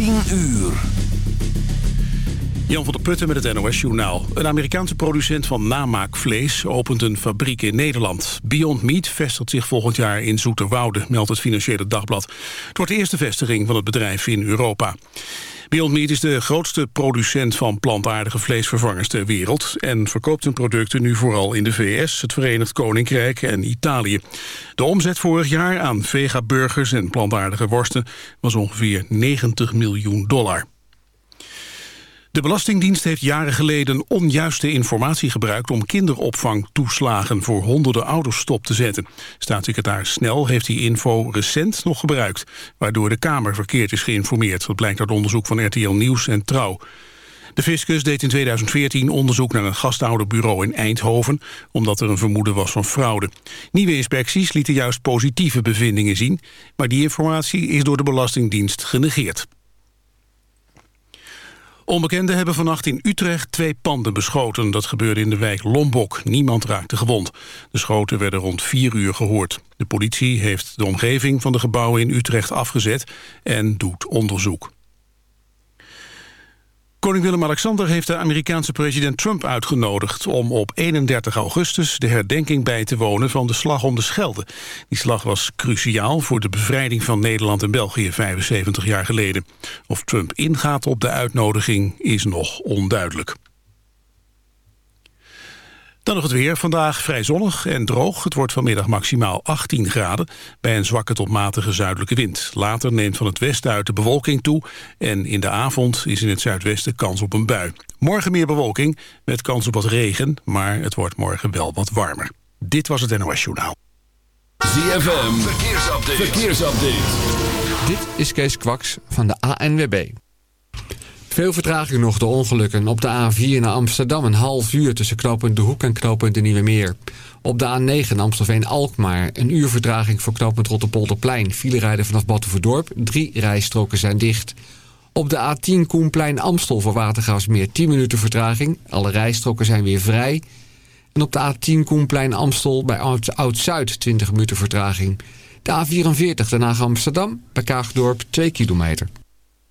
10 uur. Jan van der Putten met het NOS-journaal. Een Amerikaanse producent van namaakvlees opent een fabriek in Nederland. Beyond Meat vestigt zich volgend jaar in Zoeterwoude, meldt het Financiële Dagblad. Het wordt de eerste vestiging van het bedrijf in Europa. Beyond Meat is de grootste producent van plantaardige vleesvervangers ter wereld... en verkoopt hun producten nu vooral in de VS, het Verenigd Koninkrijk en Italië. De omzet vorig jaar aan vegaburgers en plantaardige worsten was ongeveer 90 miljoen dollar. De Belastingdienst heeft jaren geleden onjuiste informatie gebruikt om kinderopvangtoeslagen voor honderden ouders stop te zetten. Staatssecretaris Snel heeft die info recent nog gebruikt, waardoor de Kamer verkeerd is geïnformeerd. Dat blijkt uit onderzoek van RTL Nieuws en Trouw. De fiscus deed in 2014 onderzoek naar een gastouderbureau in Eindhoven... omdat er een vermoeden was van fraude. Nieuwe inspecties lieten juist positieve bevindingen zien... maar die informatie is door de Belastingdienst genegeerd. Onbekenden hebben vannacht in Utrecht twee panden beschoten. Dat gebeurde in de wijk Lombok. Niemand raakte gewond. De schoten werden rond vier uur gehoord. De politie heeft de omgeving van de gebouwen in Utrecht afgezet en doet onderzoek. Koning Willem-Alexander heeft de Amerikaanse president Trump uitgenodigd... om op 31 augustus de herdenking bij te wonen van de slag om de Schelde. Die slag was cruciaal voor de bevrijding van Nederland en België 75 jaar geleden. Of Trump ingaat op de uitnodiging is nog onduidelijk. Dan nog het weer. Vandaag vrij zonnig en droog. Het wordt vanmiddag maximaal 18 graden... bij een zwakke tot matige zuidelijke wind. Later neemt van het westen uit de bewolking toe... en in de avond is in het zuidwesten kans op een bui. Morgen meer bewolking met kans op wat regen... maar het wordt morgen wel wat warmer. Dit was het NOS Journaal. ZFM, verkeersupdate. verkeersupdate. Dit is Kees Kwaks van de ANWB. Veel vertraging nog de ongelukken. Op de A4 naar Amsterdam een half uur tussen knooppunt De Hoek en knooppunt De Nieuwe Meer. Op de A9 Amstelveen-Alkmaar een uur vertraging voor knooppunt Rotterpolderplein. File rijden vanaf Battenverdorp. Drie rijstroken zijn dicht. Op de A10 Koenplein Amstel voor Watergraafsmeer 10 minuten vertraging. Alle rijstroken zijn weer vrij. En op de A10 Koenplein Amstel bij Oud-Zuid 20 minuten vertraging. De A44 Den Haag Amsterdam bij Kaagdorp 2 kilometer.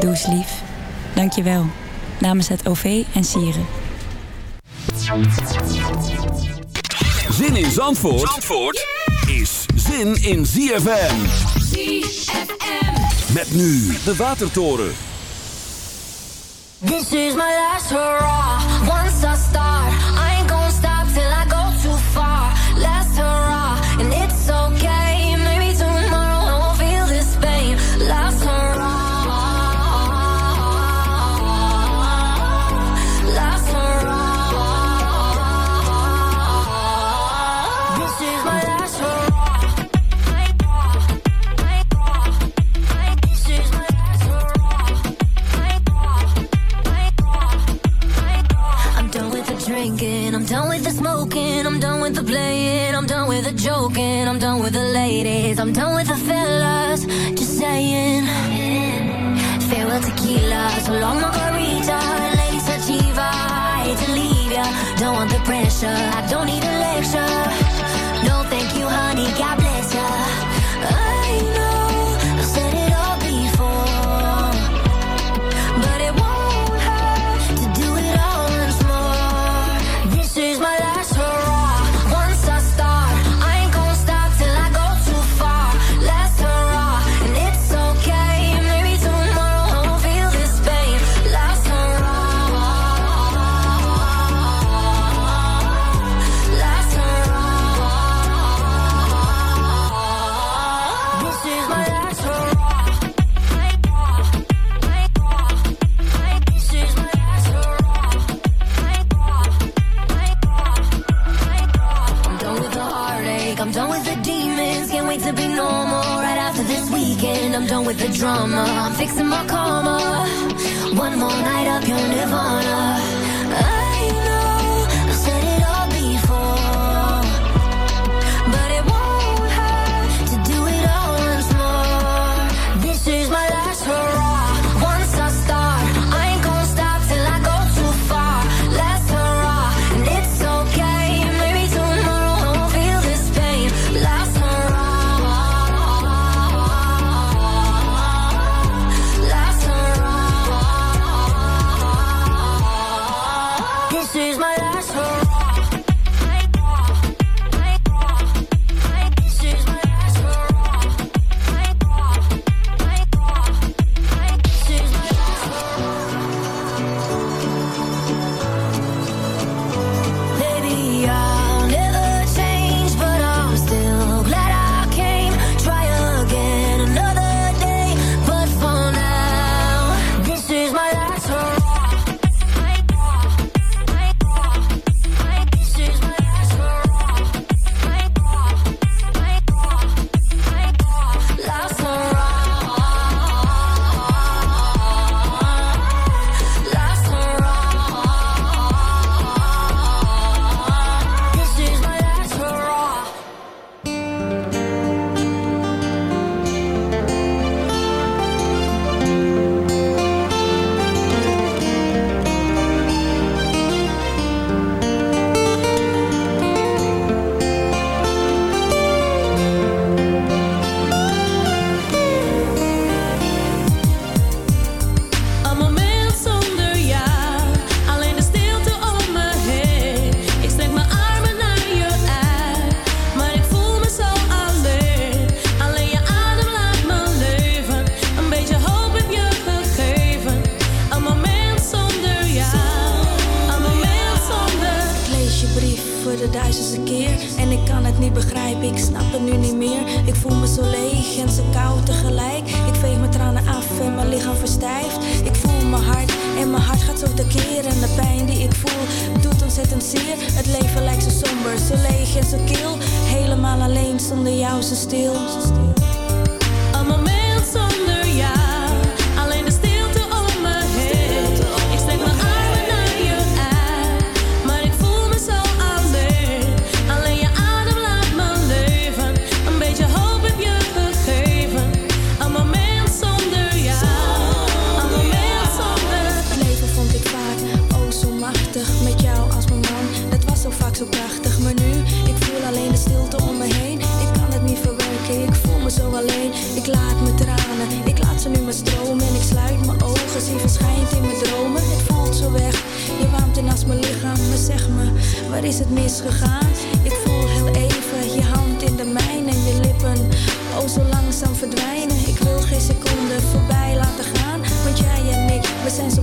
Doe eens lief. Dank je wel. Namens het OV en Sieren. Zin in Zandvoort, Zandvoort is zin in ZFM. ZFM. Met nu de Watertoren. This is my last hurrah. Once I start, I done with the smoking, I'm done with the playing, I'm done with the joking, I'm done with the ladies, I'm done with the fellas, just saying. Farewell tequila, so long margarita, lady sativa, I hate to leave ya, don't want the pressure, I don't need a lecture. drama. I'm fixing my karma. One more night up your nirvana. zo vaak zo prachtig, maar nu Ik voel alleen de stilte om me heen. Ik kan het niet verwerken, ik voel me zo alleen. Ik laat mijn tranen, ik laat ze nu maar stromen. En ik sluit mijn ogen, zie verschijnt in mijn dromen. Het valt zo weg, je warmt naast mijn lichaam. Maar zeg me, waar is het misgegaan? Ik voel heel even je hand in de mijne En je lippen, oh zo langzaam verdwijnen. Ik wil geen seconde voorbij laten gaan Want jij en ik, we zijn zo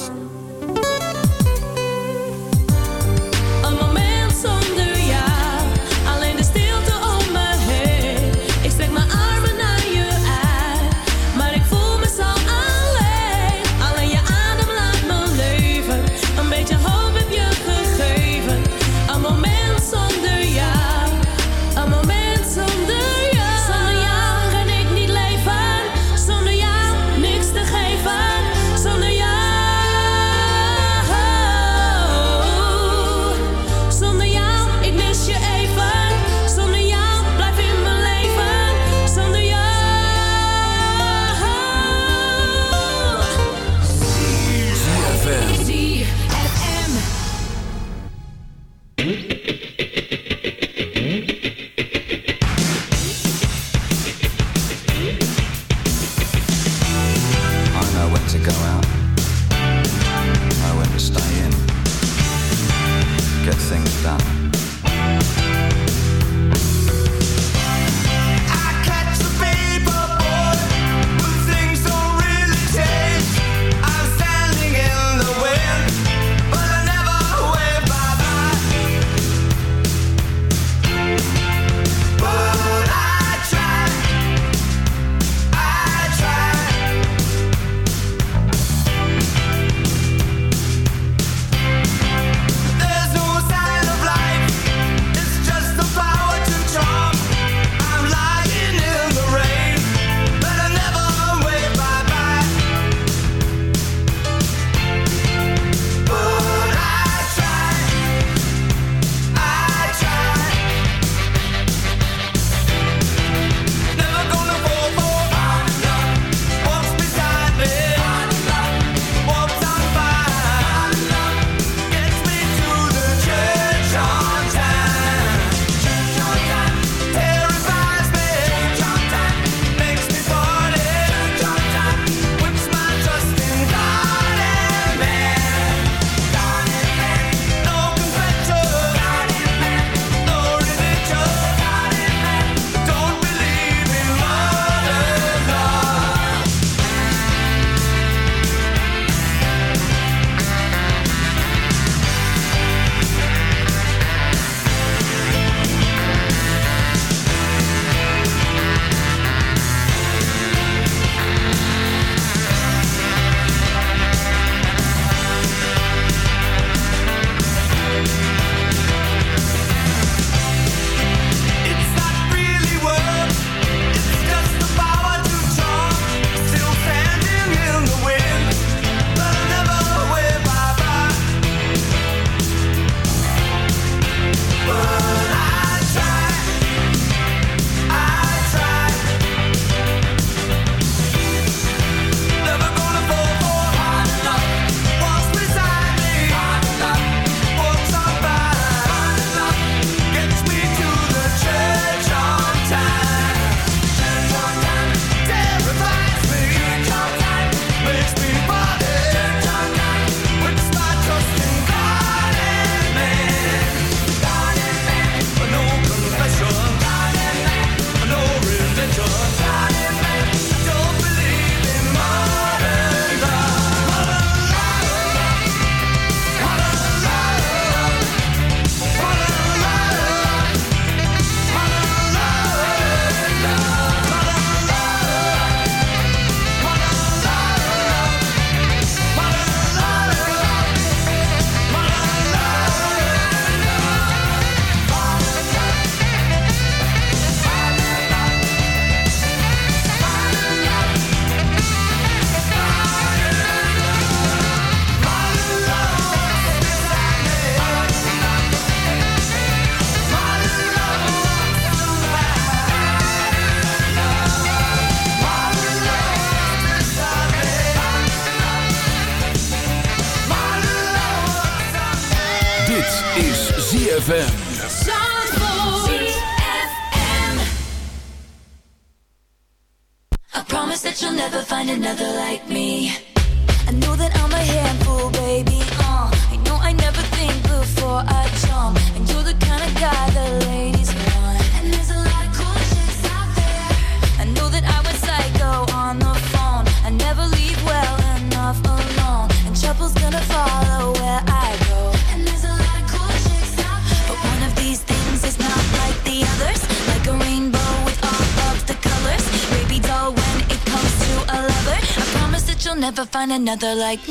Another like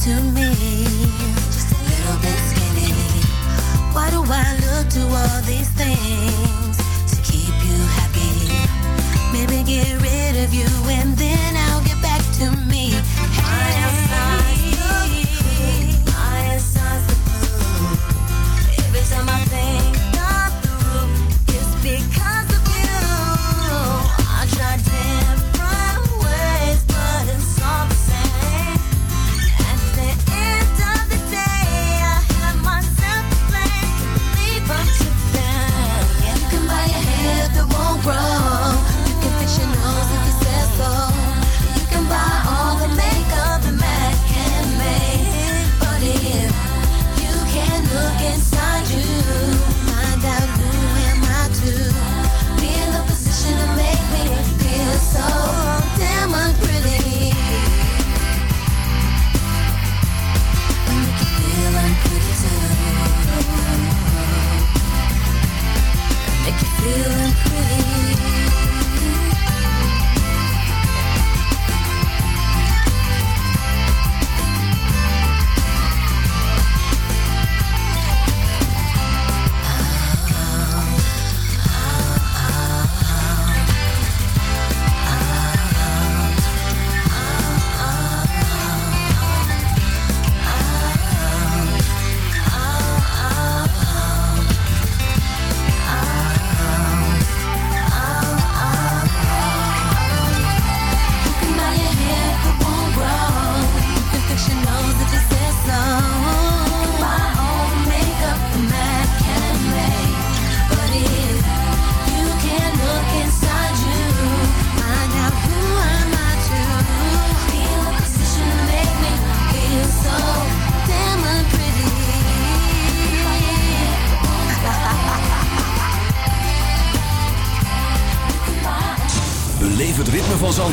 To me.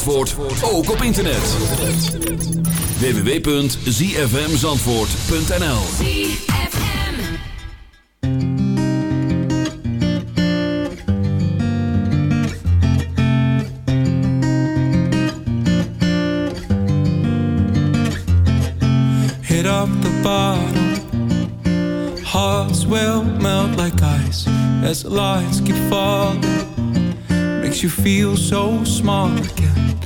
Zandvoort ook op internet. www.zfmzandvoort.nl hit up the bottom. Hearts will melt like ice as the lights keep falling. Makes you feel so again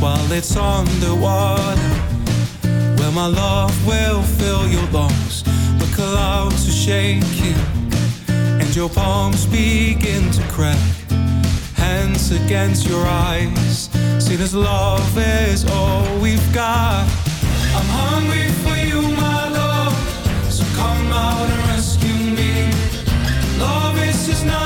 while it's underwater. Where my love will fill your lungs. The clouds are shaking and your palms begin to crack. Hands against your eyes. See, this love is all we've got. I'm hungry for you, my love. So come out and rescue me. Love is just not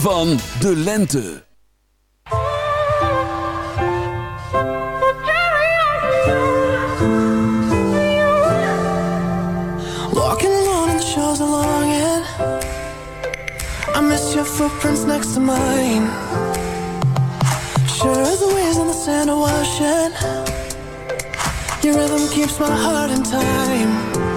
van de lente. Walking alone in the shores along it I miss your footprints next to mine. Sure as the waves on the sand are washing. Your rhythm keeps my heart in time.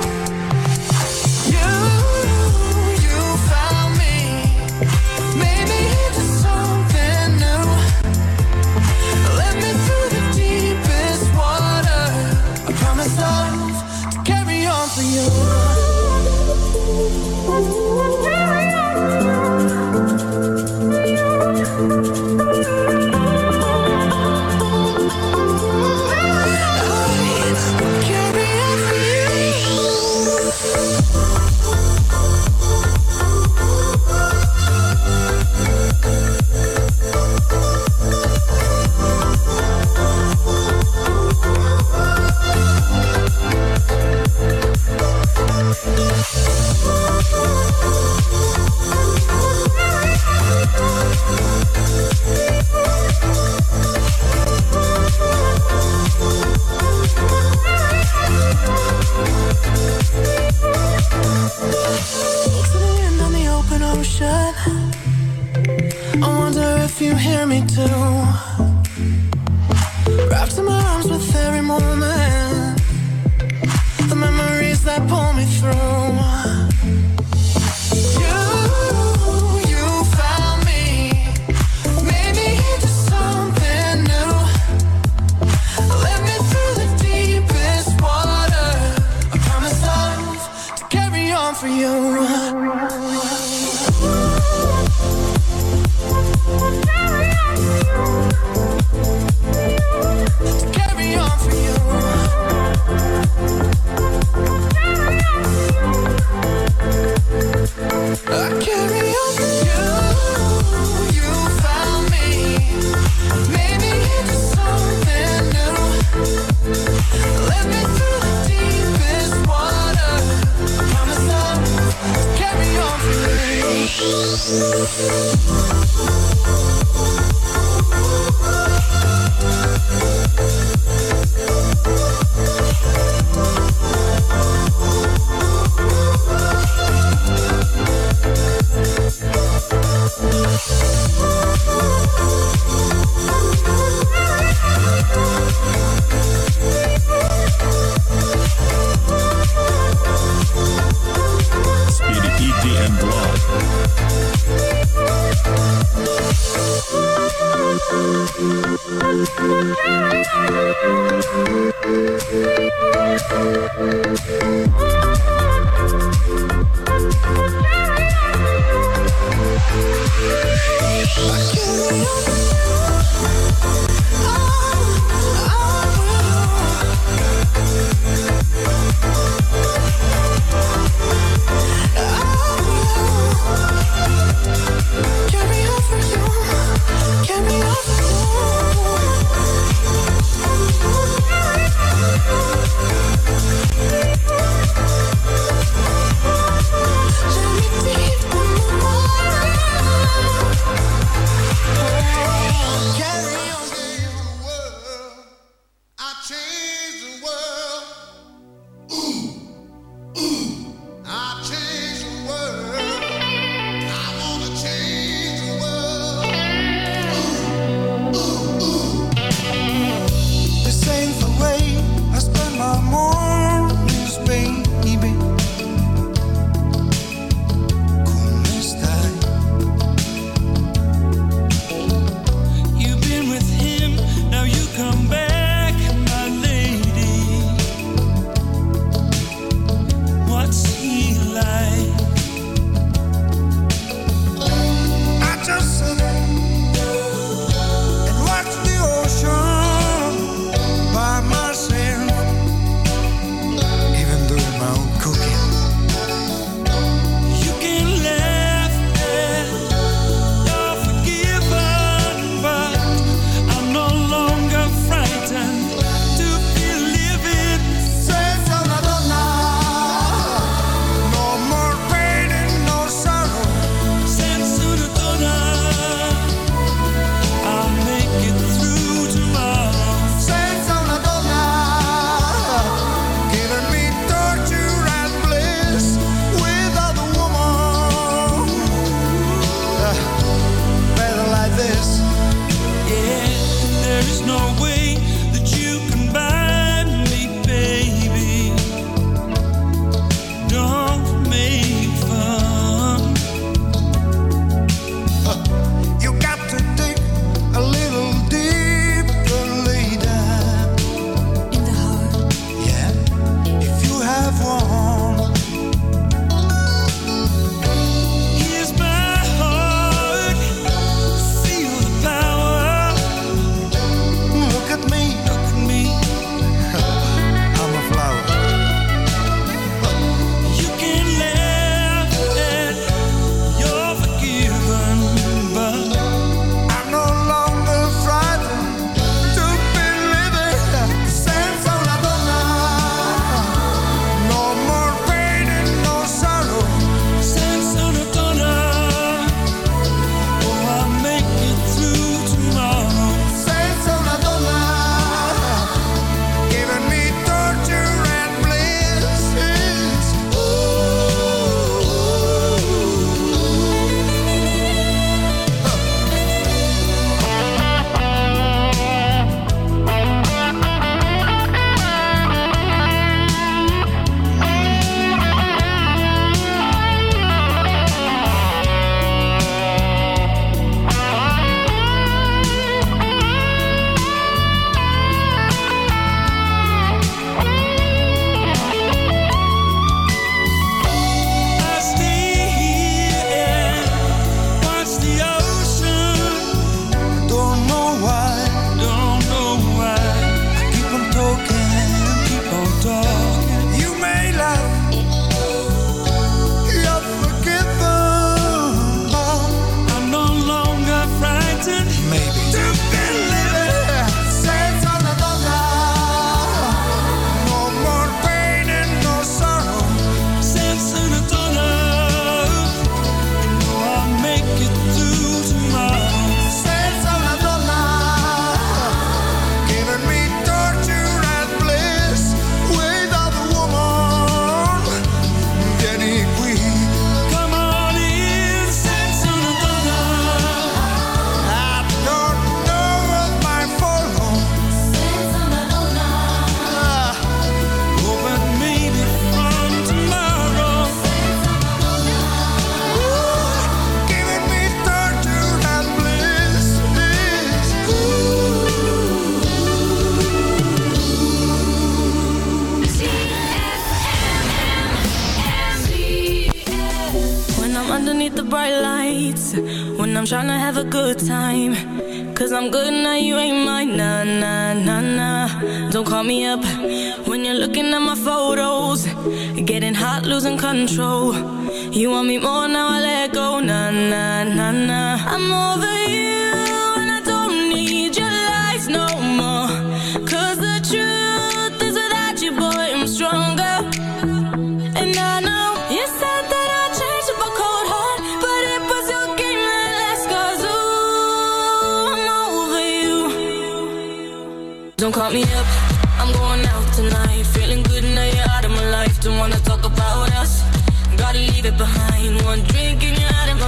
I'm over you.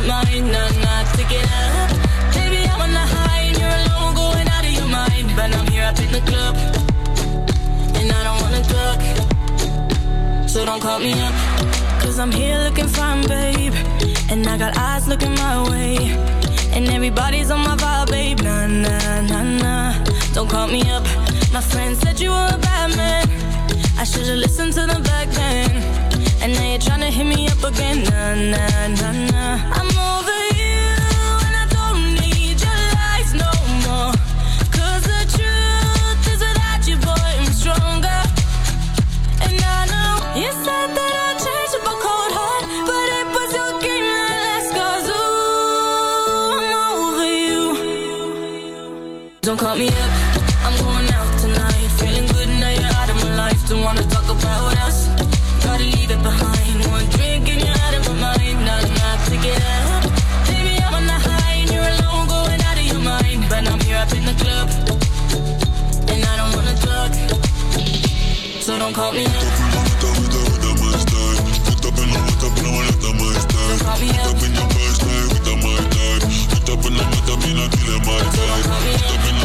mine, I'm not sticking. Baby, I'm on the high and you're alone, going out of your mind. But I'm here up in the club, and I don't wanna talk. So don't call me up, cause I'm here looking fine, babe. And I got eyes looking my way. And everybody's on my vibe, babe. Nah, nah, nah, nah. Don't call me up. My friend said you were a bad man. I should've listened to the back then. And now you're trying to hit me up again. Nah, nah, nah, nah. I'm call me. Up in your birthday with a my time. Put up in the matter, me not killing my time. Put up